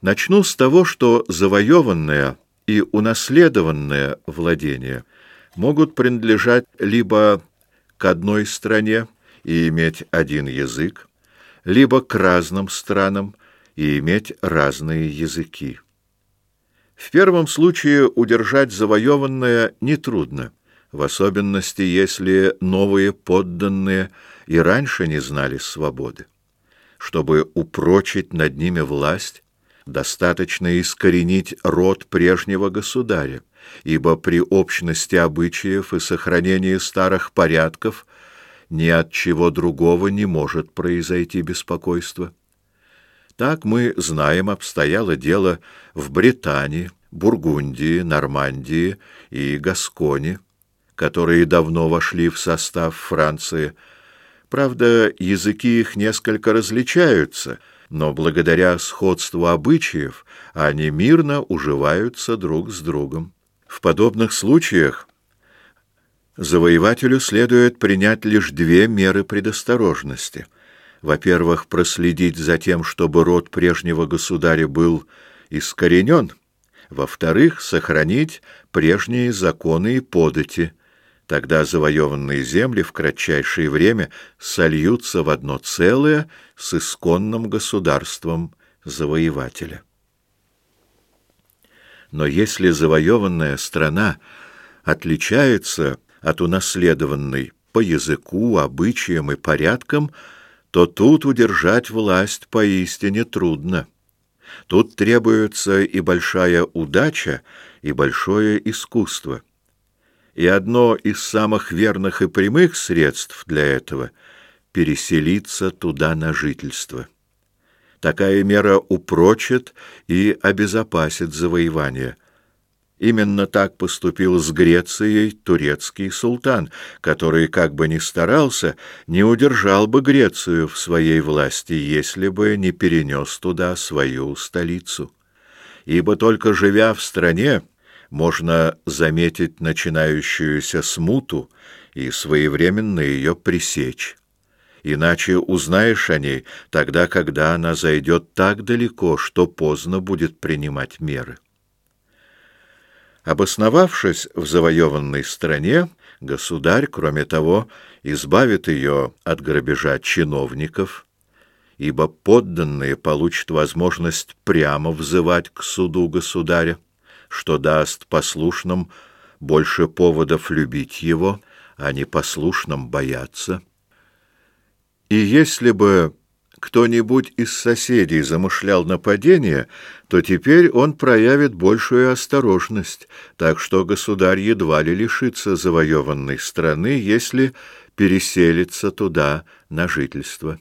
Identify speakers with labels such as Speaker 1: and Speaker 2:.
Speaker 1: Начну с того, что завоеванное и унаследованное владение могут принадлежать либо к одной стране и иметь один язык, либо к разным странам и иметь разные языки. В первом случае удержать завоеванное нетрудно, в особенности если новые подданные и раньше не знали свободы. Чтобы упрочить над ними власть, достаточно искоренить род прежнего государя, ибо при общности обычаев и сохранении старых порядков ни от чего другого не может произойти беспокойство. Так мы знаем, обстояло дело в Британии, Бургундии, Нормандии и Гасконе, которые давно вошли в состав Франции. Правда, языки их несколько различаются, но благодаря сходству обычаев они мирно уживаются друг с другом. В подобных случаях завоевателю следует принять лишь две меры предосторожности — во-первых, проследить за тем, чтобы род прежнего государя был искоренен, во-вторых, сохранить прежние законы и подати. Тогда завоеванные земли в кратчайшее время сольются в одно целое с исконным государством завоевателя. Но если завоеванная страна отличается от унаследованной по языку, обычаям и порядкам, то тут удержать власть поистине трудно. Тут требуется и большая удача, и большое искусство. И одно из самых верных и прямых средств для этого — переселиться туда на жительство. Такая мера упрочит и обезопасит завоевание — Именно так поступил с Грецией турецкий султан, который, как бы ни старался, не удержал бы Грецию в своей власти, если бы не перенес туда свою столицу. Ибо только живя в стране, можно заметить начинающуюся смуту и своевременно ее пресечь. Иначе узнаешь о ней тогда, когда она зайдет так далеко, что поздно будет принимать меры. Обосновавшись в завоеванной стране, государь, кроме того, избавит ее от грабежа чиновников, ибо подданные получат возможность прямо взывать к суду государя, что даст послушным больше поводов любить его, а не послушным бояться. И если бы кто-нибудь из соседей замышлял нападение, то теперь он проявит большую осторожность, так что государь едва ли лишится завоеванной страны, если переселится туда на жительство.